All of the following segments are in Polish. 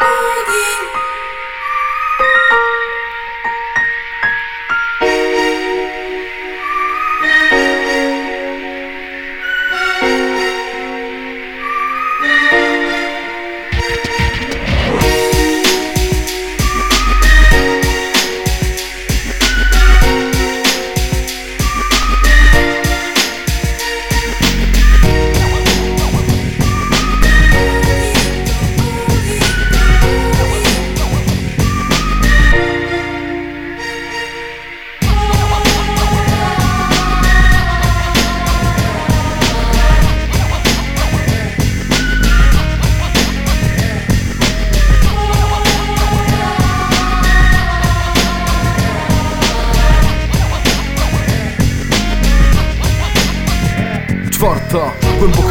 Boogie.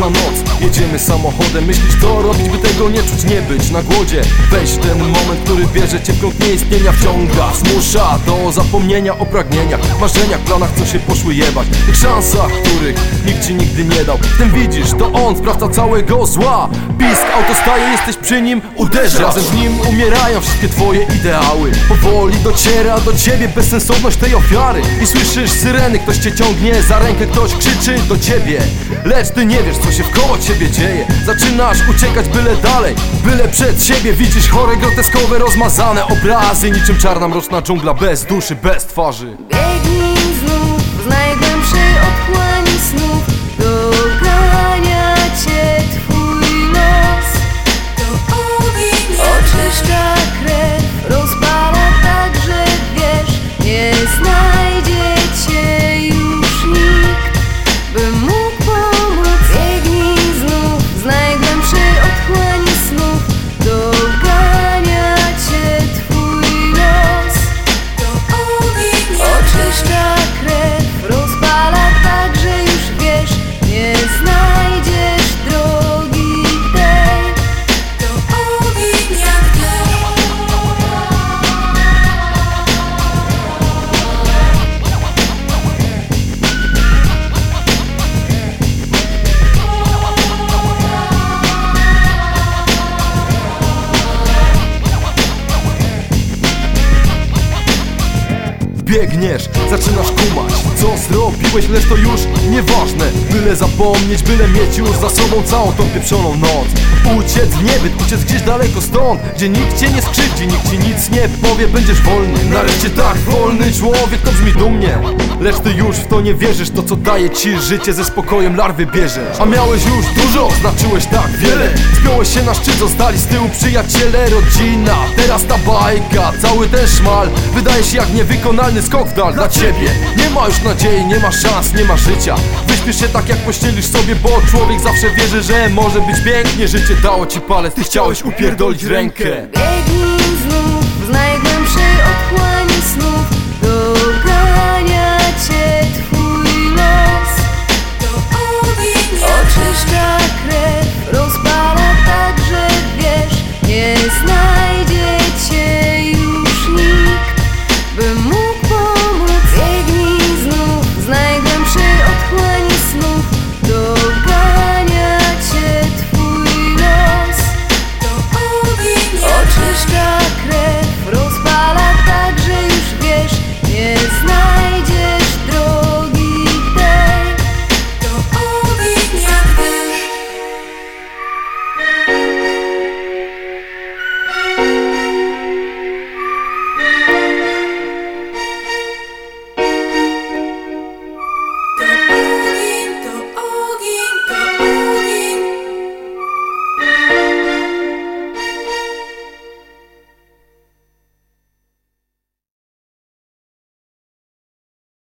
Noc Jedziemy samochodem, myślisz co robić, by tego nie czuć, nie być na głodzie? Weź ten moment, który bierze cię w krąg nieistnienia wciąga Zmusza do zapomnienia o pragnieniach, marzeniach, planach, co się poszły jebać. Tych szansach, których nikt ci nigdy nie dał. W tym widzisz, to on sprawca całego zła. Pisk auto staje, jesteś przy nim, uderza Razem z nim umierają wszystkie twoje ideały. Powoli dociera do ciebie bezsensowność tej ofiary. I słyszysz syreny, ktoś cię ciągnie za rękę, ktoś krzyczy do ciebie Lecz ty nie wiesz, co się wkoło ciebie dzieje. Zaczynasz uciekać byle dalej, byle przed siebie. Widzisz chore, groteskowe, rozmazane obrazy. Niczym czarna, mroczna dżungla bez duszy, bez twarzy. Biegnij Biegniesz, zaczynasz kumać. Co zrobiłeś, lecz to już nieważne. Byle zapomnieć, byle mieć już za sobą całą tą pieprzoną noc. Uciec niebyt, uciec gdzieś daleko stąd Gdzie nikt cię nie skrzywdzi, nikt ci nic nie powie. Będziesz wolny, nareszcie tak wolny człowiek To brzmi dumnie, lecz ty już w to nie wierzysz To co daje ci życie ze spokojem larwy bierzesz. A miałeś już dużo, znaczyłeś tak wiele. Spiąłeś się na szczyt, zostali z tyłu przyjaciele Rodzina, teraz ta bajka, cały ten szmal Wydaje się jak niewykonalny skok w dal dla ciebie. Nie ma już nadziei, nie ma szans, nie ma życia. Wyśpisz się tak jak pościelisz sobie, bo człowiek zawsze wierzy, że może być pięknie. Życie dało ci palec, ty chciałeś upierdolić rękę where